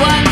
one.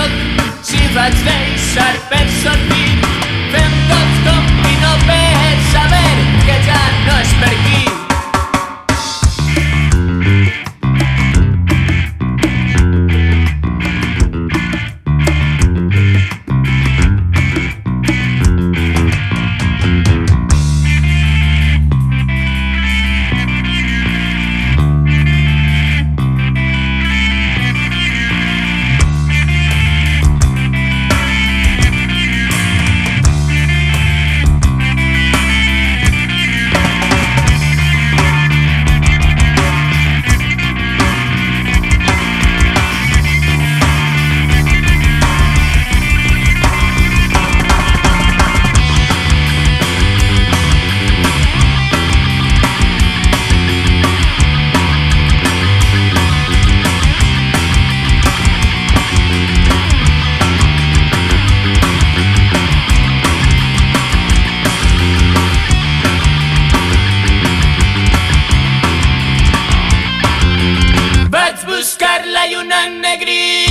tot. Si faig deixar per sortir buscarla y una negrita.